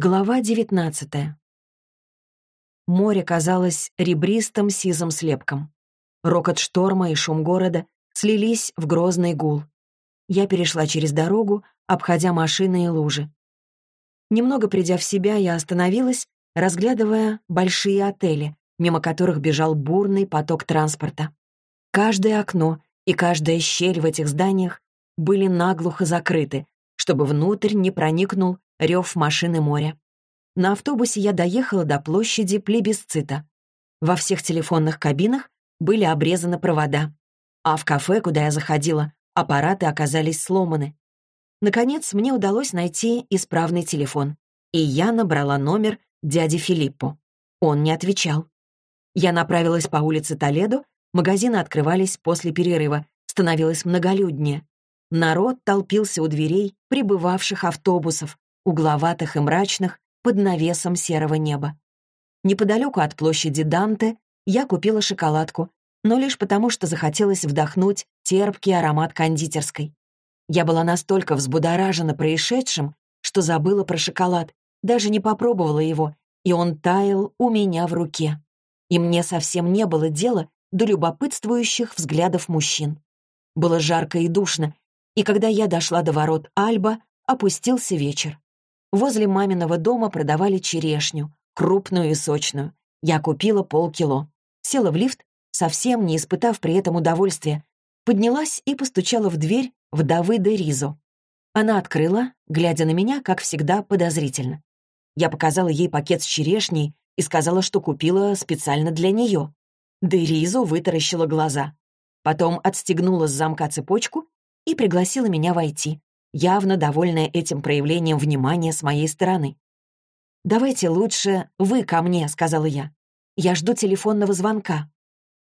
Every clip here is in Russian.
Глава девятнадцатая. Море казалось ребристым сизым слепком. Рокот шторма и шум города слились в грозный гул. Я перешла через дорогу, обходя машины и лужи. Немного придя в себя, я остановилась, разглядывая большие отели, мимо которых бежал бурный поток транспорта. Каждое окно и каждая щель в этих зданиях были наглухо закрыты, чтобы внутрь не проникнул рев машины моря. На автобусе я доехала до площади плебисцита. Во всех телефонных кабинах были обрезаны провода, а в кафе, куда я заходила, аппараты оказались сломаны. Наконец, мне удалось найти исправный телефон, и я набрала номер дяди Филиппо. Он не отвечал. Я направилась по улице Толедо, магазины открывались после перерыва, становилось многолюднее. Народ толпился у дверей прибывавших автобусов, угловатых и мрачных, под навесом серого неба. Неподалеку от площади Данте я купила шоколадку, но лишь потому, что захотелось вдохнуть терпкий аромат кондитерской. Я была настолько взбудоражена происшедшим, что забыла про шоколад, даже не попробовала его, и он таял у меня в руке. И мне совсем не было дела до любопытствующих взглядов мужчин. Было жарко и душно, и когда я дошла до ворот Альба, опустился вечер. Возле маминого дома продавали черешню, крупную и сочную. Я купила полкило. Села в лифт, совсем не испытав при этом удовольствия. Поднялась и постучала в дверь вдовы де Ризо. Она открыла, глядя на меня, как всегда, подозрительно. Я показала ей пакет с черешней и сказала, что купила специально для нее. Де Ризо вытаращила глаза. Потом отстегнула с замка цепочку и пригласила меня войти, явно довольная этим проявлением внимания с моей стороны. «Давайте лучше вы ко мне», — сказала я. «Я жду телефонного звонка».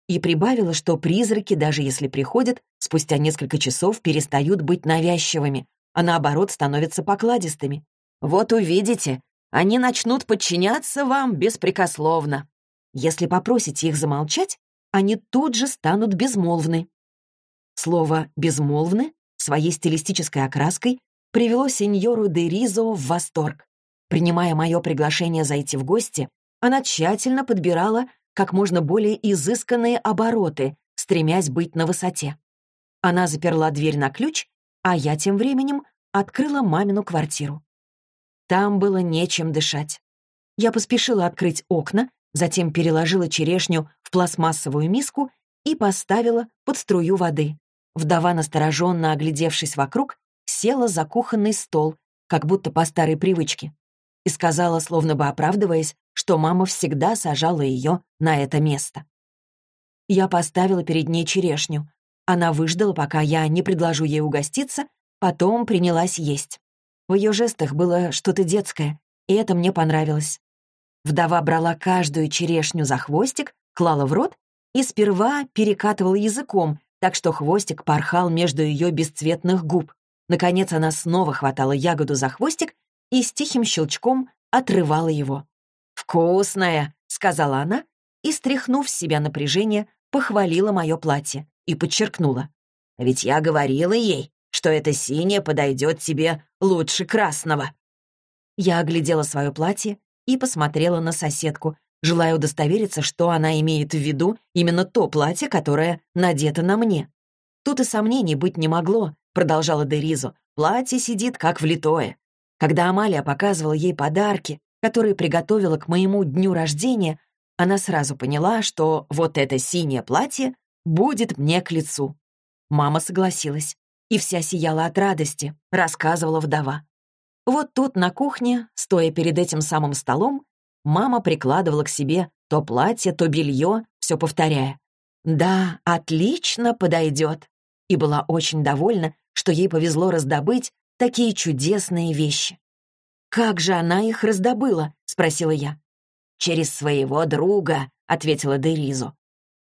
И прибавила, что призраки, даже если приходят, спустя несколько часов перестают быть навязчивыми, а наоборот становятся покладистыми. «Вот увидите, они начнут подчиняться вам беспрекословно. Если попросите их замолчать, они тут же станут безмолвны. Слово «безмолвны» своей стилистической окраской привело сеньору де Ризо в восторг. Принимая мое приглашение зайти в гости, она тщательно подбирала как можно более изысканные обороты, стремясь быть на высоте. Она заперла дверь на ключ, а я тем временем открыла мамину квартиру. Там было нечем дышать. Я поспешила открыть окна, затем переложила черешню в пластмассовую миску и поставила под струю воды. Вдова, настороженно оглядевшись вокруг, села за кухонный стол, как будто по старой привычке, и сказала, словно бы оправдываясь, что мама всегда сажала ее на это место. Я поставила перед ней черешню. Она выждала, пока я не предложу ей угоститься, потом принялась есть. В ее жестах было что-то детское, и это мне понравилось. Вдова брала каждую черешню за хвостик, клала в рот и сперва перекатывала языком, так что хвостик порхал между ее бесцветных губ. Наконец она снова хватала ягоду за хвостик и с тихим щелчком отрывала его. «Вкусная!» — сказала она и, стряхнув с себя напряжение, похвалила мое платье и подчеркнула. «Ведь я говорила ей, что это синее подойдет тебе лучше красного». Я оглядела свое платье и посмотрела на соседку, желая удостовериться, что она имеет в виду именно то платье, которое надето на мне. «Тут и сомнений быть не могло», — продолжала Деризо. «Платье сидит как влитое». Когда Амалия показывала ей подарки, которые приготовила к моему дню рождения, она сразу поняла, что вот это синее платье будет мне к лицу. Мама согласилась, и вся сияла от радости, рассказывала вдова. Вот тут на кухне, стоя перед этим самым столом, Мама прикладывала к себе то платье, то белье, все повторяя. «Да, отлично подойдет», и была очень довольна, что ей повезло раздобыть такие чудесные вещи. «Как же она их раздобыла?» — спросила я. «Через своего друга», — ответила Деризо.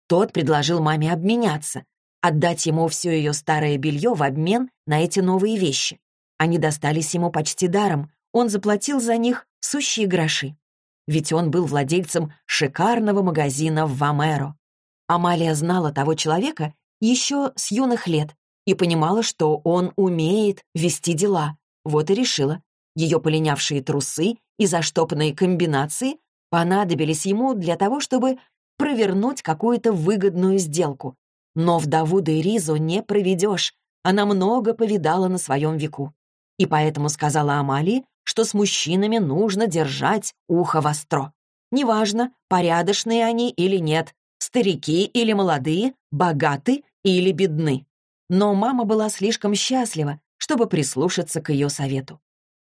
Тот предложил маме обменяться, отдать ему все ее старое белье в обмен на эти новые вещи. Они достались ему почти даром, он заплатил за них сущие гроши ведь он был владельцем шикарного магазина в Вамеро. Амалия знала того человека еще с юных лет и понимала, что он умеет вести дела. Вот и решила. Ее полинявшие трусы и заштопанные комбинации понадобились ему для того, чтобы провернуть какую-то выгодную сделку. Но вдову Дейризу не проведешь, она много повидала на своем веку. И поэтому сказала Амалии, что с мужчинами нужно держать ухо востро. Неважно, порядочные они или нет, старики или молодые, богаты или бедны. Но мама была слишком счастлива, чтобы прислушаться к ее совету.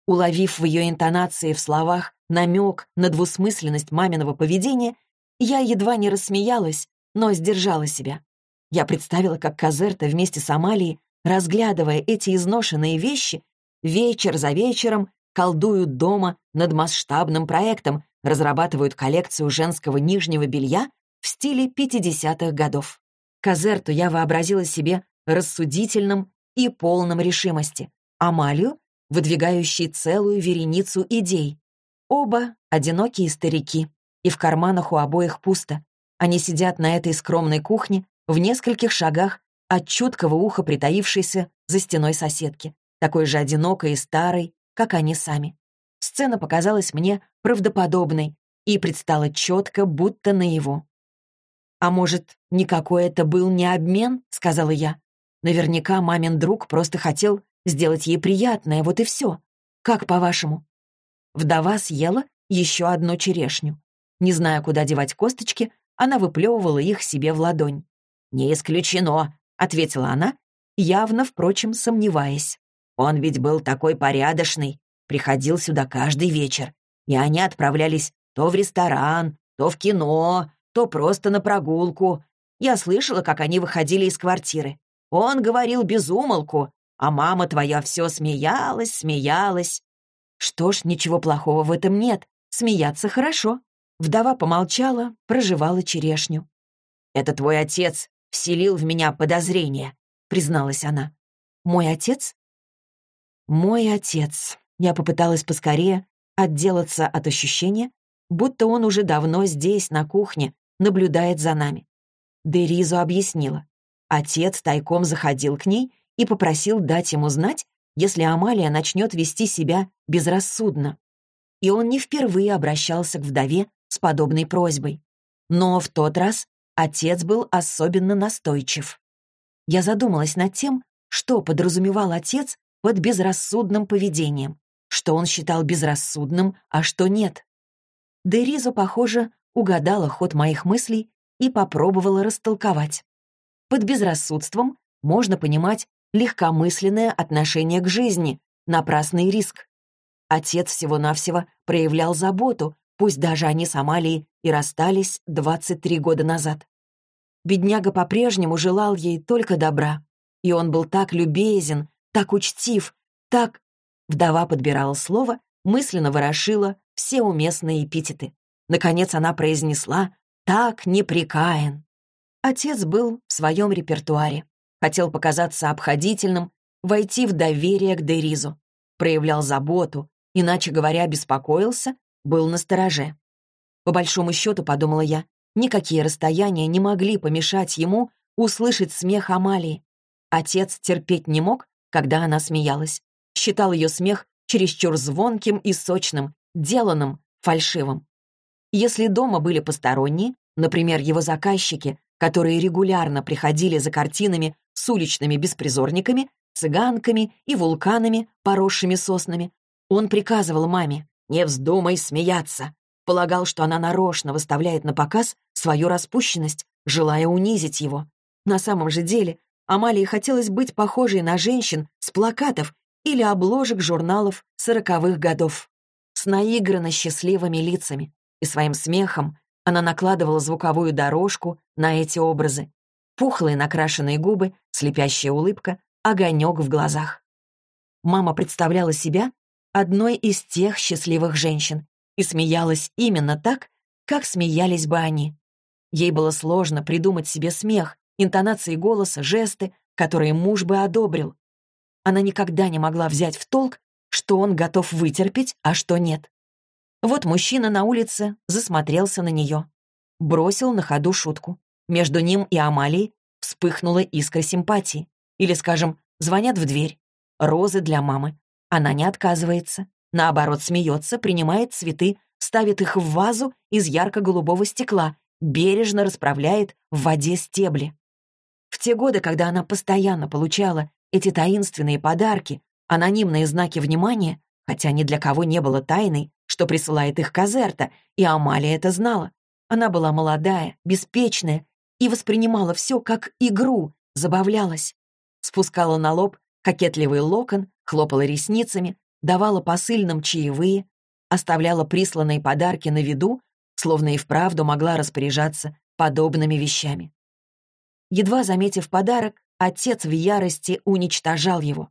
Уловив в ее интонации в словах намек на двусмысленность маминого поведения, я едва не рассмеялась, но сдержала себя. Я представила, как Казерта вместе с Амалией, разглядывая эти изношенные вещи, вечер за вечером колдуют дома над масштабным проектом, разрабатывают коллекцию женского нижнего белья в стиле 50-х годов. Казерту я вообразила себе рассудительным и полным решимости, Амалию, выдвигающей целую вереницу идей. Оба — одинокие старики, и в карманах у обоих пусто. Они сидят на этой скромной кухне в нескольких шагах от чуткого уха притаившейся за стеной соседки, такой же одинокой и старой, как они сами. Сцена показалась мне правдоподобной и предстала четко, будто наяву. «А может, никакой это был не обмен?» — сказала я. «Наверняка мамин друг просто хотел сделать ей приятное, вот и все. Как по-вашему?» Вдова съела еще одну черешню. Не зная, куда девать косточки, она выплевывала их себе в ладонь. «Не исключено», — ответила она, явно, впрочем, сомневаясь. «Он ведь был такой порядочный, приходил сюда каждый вечер, и они отправлялись то в ресторан, то в кино, то просто на прогулку. Я слышала, как они выходили из квартиры. Он говорил без умолку, а мама твоя все смеялась, смеялась. Что ж, ничего плохого в этом нет. Смеяться хорошо. Вдова помолчала, проживала черешню. «Это твой отец вселил в меня подозрение», — призналась она. «Мой отец?» «Мой отец». Я попыталась поскорее отделаться от ощущения, будто он уже давно здесь, на кухне, наблюдает за нами. Деризу объяснила. Отец тайком заходил к ней и попросил дать ему знать, если Амалия начнет вести себя безрассудно. И он не впервые обращался к вдове с подобной просьбой. Но в тот раз отец был особенно настойчив. Я задумалась над тем, что подразумевал отец под безрассудным поведением, что он считал безрассудным, а что нет. Дериза, похоже, угадала ход моих мыслей и попробовала растолковать. Под безрассудством можно понимать легкомысленное отношение к жизни, напрасный риск. Отец всего-навсего проявлял заботу, пусть даже они с Амалией и расстались 23 года назад. Бедняга по-прежнему желал ей только добра. И он был так любезен, так учтив, так... Вдова подбирала слово, мысленно ворошила все уместные эпитеты. Наконец она произнесла «так непрекаен». Отец был в своем репертуаре. Хотел показаться обходительным, войти в доверие к Деризу. Проявлял заботу, иначе говоря, беспокоился, был настороже. По большому счету, подумала я, никакие расстояния не могли помешать ему услышать смех Амалии. Отец терпеть не мог, когда она смеялась. Считал ее смех чересчур звонким и сочным, деланным, фальшивым. Если дома были посторонние, например, его заказчики, которые регулярно приходили за картинами с уличными беспризорниками, цыганками и вулканами, поросшими соснами. Он приказывал маме «Не вздумай смеяться!» Полагал, что она нарочно выставляет на показ свою распущенность, желая унизить его. На самом же деле Амалии хотелось быть похожей на женщин с плакатов или обложек журналов сороковых годов, с наигранно счастливыми лицами, и своим смехом она накладывала звуковую дорожку на эти образы, пухлые накрашенные губы, слепящая улыбка, огонек в глазах. Мама представляла себя одной из тех счастливых женщин и смеялась именно так, как смеялись бы они. Ей было сложно придумать себе смех, интонации голоса, жесты, которые муж бы одобрил. Она никогда не могла взять в толк, что он готов вытерпеть, а что нет. Вот мужчина на улице засмотрелся на нее. Бросил на ходу шутку. Между ним и Амалией вспыхнула искра симпатии. Или, скажем, звонят в дверь. Розы для мамы. Она не отказывается. наоборот, смеется, принимает цветы, ставит их в вазу из ярко-голубого стекла, бережно расправляет в воде стебли. В те годы, когда она постоянно получала эти таинственные подарки, анонимные знаки внимания, хотя ни для кого не было тайной, что присылает их Казерта, и Амалия это знала. Она была молодая, беспечная и воспринимала все как игру, забавлялась. Спускала на лоб кокетливый локон, хлопала ресницами, давала посыльным чаевые, оставляла присланные подарки на виду, словно и вправду могла распоряжаться подобными вещами. Едва заметив подарок, отец в ярости уничтожал его.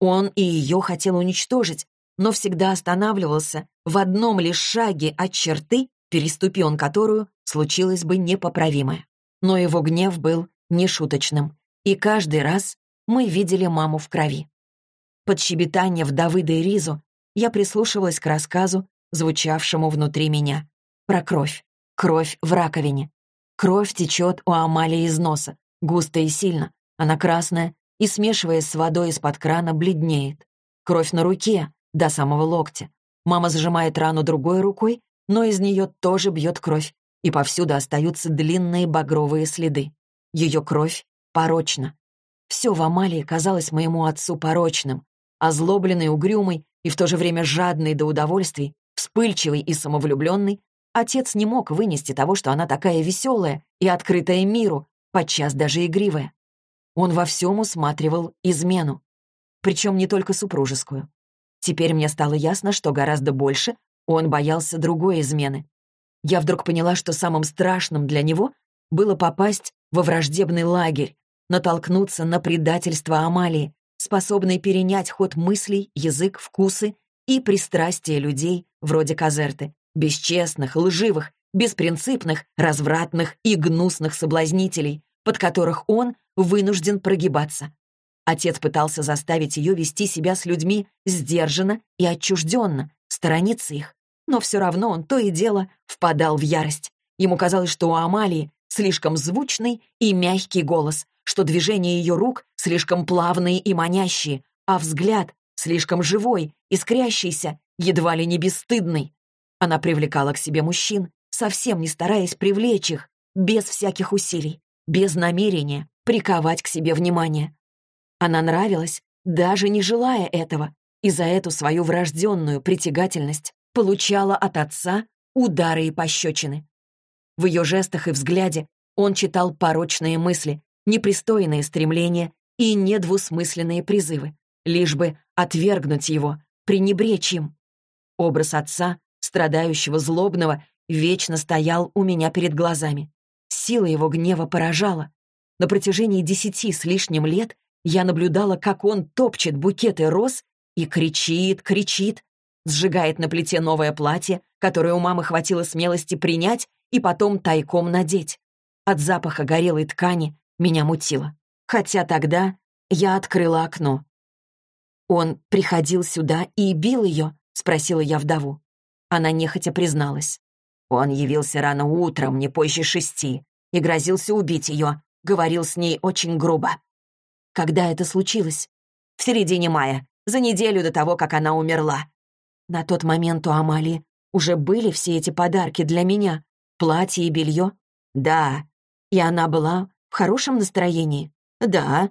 Он и ее хотел уничтожить, но всегда останавливался в одном лишь шаге от черты, переступи он которую, случилось бы непоправимое. Но его гнев был нешуточным, и каждый раз мы видели маму в крови. Под щебетание вдовы Дейризу я прислушивалась к рассказу, звучавшему внутри меня, про кровь. Кровь в раковине. Кровь течет у Амалии из носа, густо и сильно. Она красная и, смешиваясь с водой из-под крана, бледнеет. Кровь на руке, до самого локтя. Мама зажимает рану другой рукой, но из нее тоже бьет кровь, и повсюду остаются длинные багровые следы. Ее кровь порочна. Все в Амалии казалось моему отцу порочным, озлобленный, угрюмый и в то же время жадный до удовольствий, вспыльчивый и самовлюбленный, отец не мог вынести того, что она такая веселая и открытая миру, подчас даже игривая. Он во всем усматривал измену. Причем не только супружескую. Теперь мне стало ясно, что гораздо больше он боялся другой измены. Я вдруг поняла, что самым страшным для него было попасть во враждебный лагерь, натолкнуться на предательство Амалии, способной перенять ход мыслей, язык, вкусы и пристрастия людей вроде Казерты, бесчестных, лживых, беспринципных, развратных и гнусных соблазнителей, под которых он вынужден прогибаться. Отец пытался заставить ее вести себя с людьми сдержанно и отчужденно, сторониться их. Но все равно он то и дело впадал в ярость. Ему казалось, что у Амалии слишком звучный и мягкий голос, что движения ее рук слишком плавные и манящие, а взгляд слишком живой, искрящийся, едва ли не бесстыдный. Она привлекала к себе мужчин, совсем не стараясь привлечь их, без всяких усилий, без намерения приковать к себе внимание. Она нравилась, даже не желая этого, и за эту свою врожденную притягательность получала от отца удары и пощечины. В ее жестах и взгляде он читал порочные мысли, непристойные стремления и недвусмысленные призывы, лишь бы отвергнуть его, пренебречь им. Образ отца, страдающего, злобного, вечно стоял у меня перед глазами. Сила его гнева поражала. На протяжении десяти с лишним лет я наблюдала, как он топчет букеты роз и кричит, кричит, сжигает на плите новое платье, которое у мамы хватило смелости принять и потом тайком надеть. От запаха горелой ткани меня мутило. Хотя тогда я открыла окно. «Он приходил сюда и бил ее?» — спросила я вдову. Она нехотя призналась. Он явился рано утром, не позже шести, и грозился убить ее. Говорил с ней очень грубо. Когда это случилось? В середине мая, за неделю до того, как она умерла. На тот момент у Амалии уже были все эти подарки для меня. Платье и белье? Да. И она была в хорошем настроении? Да.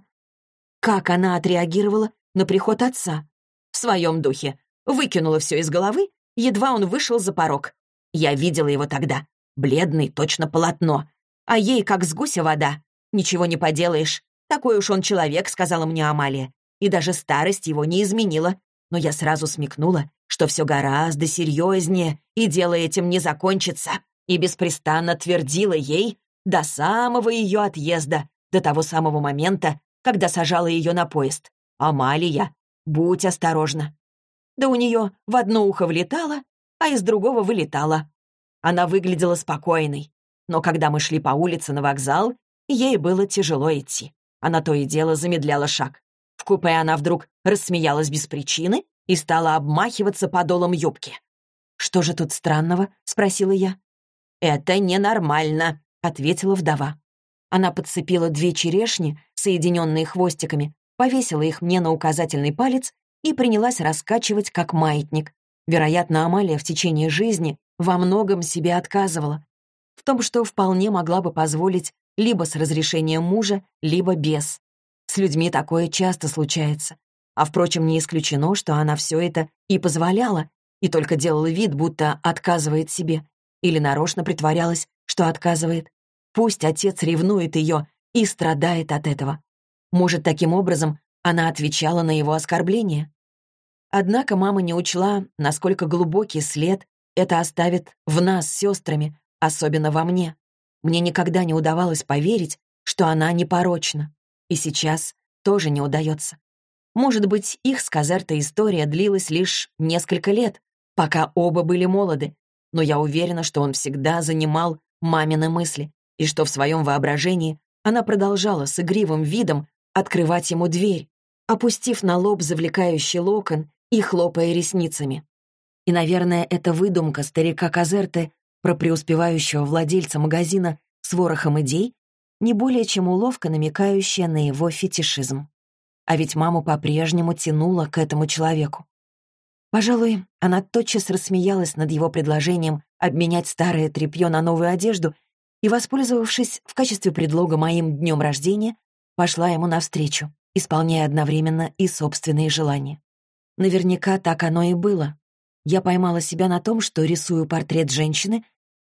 Как она отреагировала на приход отца? В своем духе. Выкинула все из головы, едва он вышел за порог. Я видела его тогда. Бледный, точно полотно. А ей как с гуся вода. Ничего не поделаешь. «Такой уж он человек», — сказала мне Амалия. И даже старость его не изменила. Но я сразу смекнула, что все гораздо серьезнее, и дело этим не закончится. И беспрестанно твердила ей до самого ее отъезда, до того самого момента, когда сажала ее на поезд. «Амалия, будь осторожна». Да у нее в одно ухо влетало, а из другого вылетало. Она выглядела спокойной, но когда мы шли по улице на вокзал, ей было тяжело идти. Она то и дело замедляла шаг. В купе она вдруг рассмеялась без причины и стала обмахиваться подолом юбки. «Что же тут странного?» — спросила я. «Это ненормально», — ответила вдова. Она подцепила две черешни, соединенные хвостиками, повесила их мне на указательный палец и принялась раскачивать, как маятник. Вероятно, Амалия в течение жизни во многом себе отказывала. В том, что вполне могла бы позволить либо с разрешением мужа, либо без. С людьми такое часто случается. А, впрочем, не исключено, что она все это и позволяла, и только делала вид, будто отказывает себе, или нарочно притворялась, что отказывает. Пусть отец ревнует ее и страдает от этого. Может, таким образом она отвечала на его оскорбление. Однако мама не учла, насколько глубокий след это оставит в нас с сестрами, особенно во мне. Мне никогда не удавалось поверить, что она непорочна. И сейчас тоже не удается. Может быть, их с Казерта история длилась лишь несколько лет, пока оба были молоды, но я уверена, что он всегда занимал мамины мысли, и что в своем воображении она продолжала с игривым видом открывать ему дверь, опустив на лоб завлекающий локон и хлопая ресницами. И, наверное, это выдумка старика Казерте про преуспевающего владельца магазина с ворохом идей не более чем уловка, намекающая на его фетишизм. А ведь маму по-прежнему тянула к этому человеку. Пожалуй, она тотчас рассмеялась над его предложением обменять старое тряпье на новую одежду и, воспользовавшись в качестве предлога моим днем рождения, пошла ему навстречу, исполняя одновременно и собственные желания. Наверняка так оно и было. Я поймала себя на том, что рисую портрет женщины,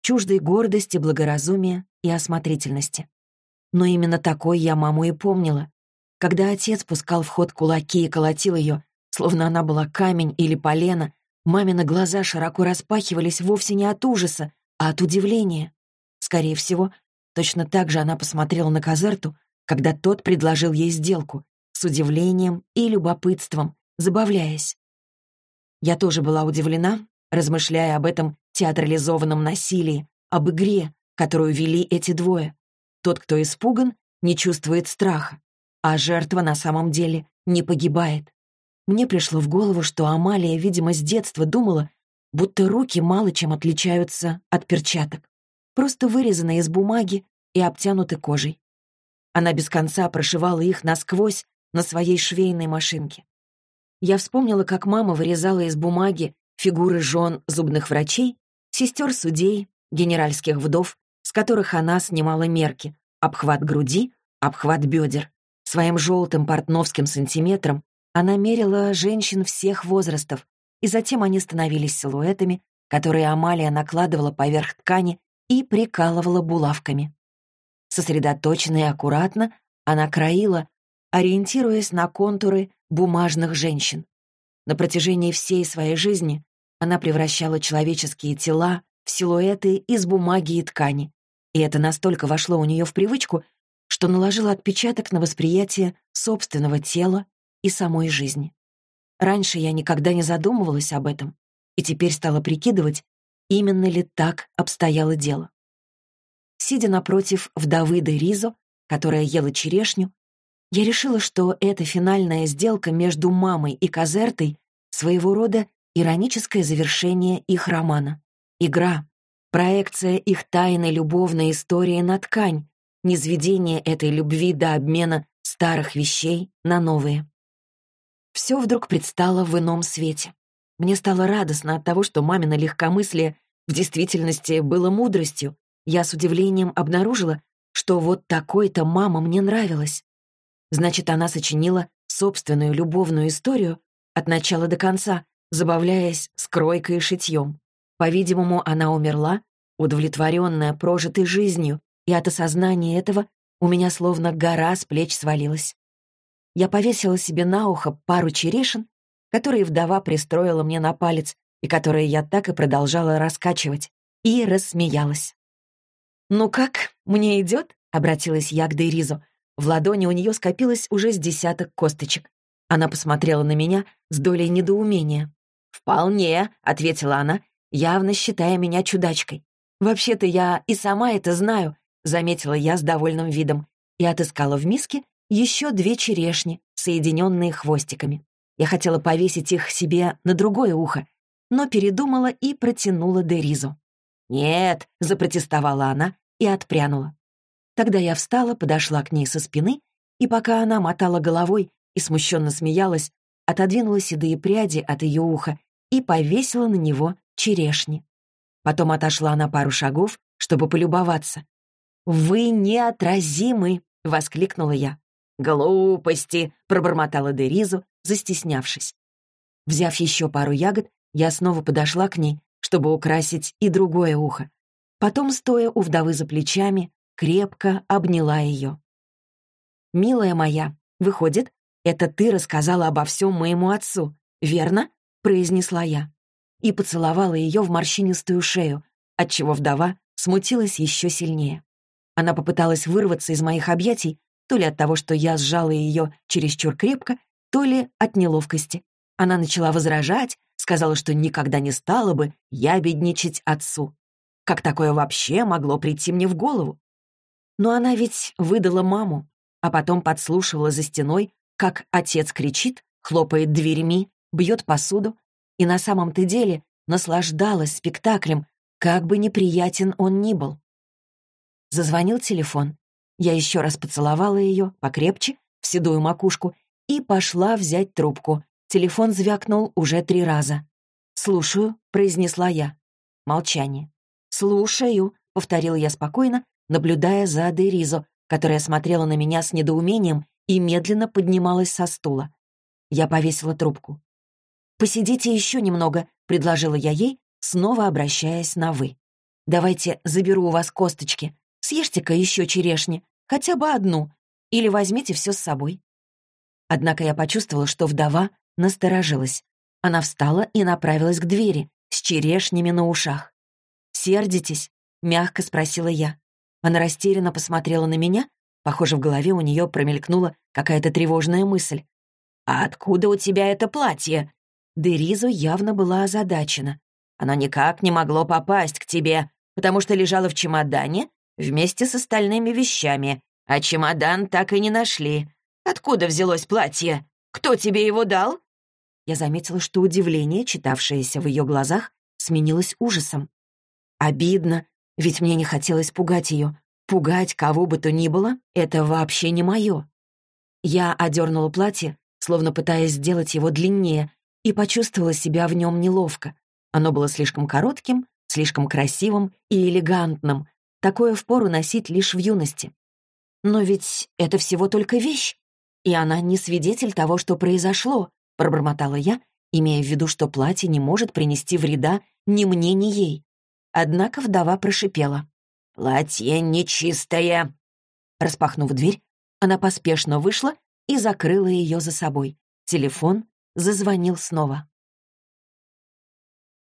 чуждой гордости, благоразумия и осмотрительности. Но именно такой я маму и помнила. Когда отец пускал в ход кулаки и колотил ее, словно она была камень или полено, мамины глаза широко распахивались вовсе не от ужаса, а от удивления. Скорее всего, точно так же она посмотрела на Казерту, когда тот предложил ей сделку, с удивлением и любопытством, забавляясь. Я тоже была удивлена, размышляя об этом театрализованном насилии, об игре, которую вели эти двое. Тот, кто испуган, не чувствует страха, а жертва на самом деле не погибает. Мне пришло в голову, что Амалия, видимо, с детства думала, будто руки мало чем отличаются от перчаток, просто вырезаны из бумаги и обтянуты кожей. Она без конца прошивала их насквозь на своей швейной машинке. Я вспомнила, как мама вырезала из бумаги фигуры жен зубных врачей, сестер судей, генеральских вдов, с которых она снимала мерки, обхват груди, обхват бедер. Своим желтым портновским сантиметром она мерила женщин всех возрастов, и затем они становились силуэтами, которые Амалия накладывала поверх ткани и прикалывала булавками. Сосредоточенно и аккуратно она краила, ориентируясь на контуры бумажных женщин. На протяжении всей своей жизни она превращала человеческие тела в силуэты из бумаги и ткани, и это настолько вошло у нее в привычку, что наложило отпечаток на восприятие собственного тела и самой жизни. Раньше я никогда не задумывалась об этом, и теперь стала прикидывать, именно ли так обстояло дело. Сидя напротив вдовы де Ризо, которая ела черешню, я решила, что эта финальная сделка между мамой и Казертой своего рода ироническое завершение их романа. Игра, проекция их тайной любовной истории на ткань, низведение этой любви до обмена старых вещей на новые. Все вдруг предстало в ином свете. Мне стало радостно от того, что мамино легкомыслие в действительности было мудростью. Я с удивлением обнаружила, что вот такой-то мама мне нравилась. Значит, она сочинила собственную любовную историю от начала до конца, забавляясь с кройкой и шитьем. По-видимому, она умерла, удовлетворенная прожитой жизнью, и от осознания этого у меня словно гора с плеч свалилась. Я повесила себе на ухо пару черешин, которые вдова пристроила мне на палец и которые я так и продолжала раскачивать, и рассмеялась. «Ну как, мне идет?» — обратилась я к Дейризу. В ладони у нее скопилось уже с десяток косточек. Она посмотрела на меня с долей недоумения. «Вполне», — ответила она, явно считая меня чудачкой. «Вообще-то я и сама это знаю», — заметила я с довольным видом и отыскала в миске еще две черешни, соединенные хвостиками. Я хотела повесить их себе на другое ухо, но передумала и протянула Деризу. «Нет», — запротестовала она и отпрянула. Тогда я встала, подошла к ней со спины, и пока она мотала головой и смущенно смеялась, отодвинула седые пряди от ее уха и повесила на него черешни. Потом отошла на пару шагов, чтобы полюбоваться. «Вы неотразимы!» — воскликнула я. «Глупости!» — пробормотала Деризу, застеснявшись. Взяв еще пару ягод, я снова подошла к ней, чтобы украсить и другое ухо. Потом, стоя у вдовы за плечами, крепко обняла ее. «Милая моя, выходит, это ты рассказала обо всем моему отцу, верно?» — произнесла я. И поцеловала ее в морщинистую шею, отчего вдова смутилась еще сильнее. Она попыталась вырваться из моих объятий, то ли от того, что я сжала ее чересчур крепко, то ли от неловкости. Она начала возражать, сказала, что никогда не стала бы ябедничать отцу. Как такое вообще могло прийти мне в голову? Но она ведь выдала маму, а потом подслушивала за стеной, как отец кричит, хлопает дверьми, бьет посуду, и на самом-то деле наслаждалась спектаклем, как бы неприятен он ни был. Зазвонил телефон. Я еще раз поцеловала ее, покрепче, в седую макушку, и пошла взять трубку. Телефон звякнул уже три раза. «Слушаю», — произнесла я. Молчание. «Слушаю», — повторила я спокойно, наблюдая за Деризо, которая смотрела на меня с недоумением и медленно поднималась со стула. Я повесила трубку. «Посидите еще немного», — предложила я ей, снова обращаясь на «вы». «Давайте заберу у вас косточки. Съешьте-ка еще черешни, хотя бы одну, или возьмите все с собой». Однако я почувствовала, что вдова насторожилась. Она встала и направилась к двери, с черешнями на ушах. «Сердитесь?» — мягко спросила я. Она растерянно посмотрела на меня. Похоже, в голове у нее промелькнула какая-то тревожная мысль. «А откуда у тебя это платье?» Деризу явно была озадачена. «Оно никак не могло попасть к тебе, потому что лежало в чемодане вместе с остальными вещами, а чемодан так и не нашли. Откуда взялось платье? Кто тебе его дал?» Я заметила, что удивление, читавшееся в ее глазах, сменилось ужасом. Обидно, ведь мне не хотелось пугать ее. Пугать кого бы то ни было — это вообще не мое. Я одернула платье, словно пытаясь сделать его длиннее, и почувствовала себя в нем неловко. Оно было слишком коротким, слишком красивым и элегантным. Такое впору носить лишь в юности. Но ведь это всего только вещь. И она не свидетель того, что произошло, пробормотала я, имея в виду, что платье не может принести вреда ни мне, ни ей. Однако вдова прошипела. «Платье нечистое!» Распахнув дверь, она поспешно вышла и закрыла ее за собой. Телефон зазвонил снова.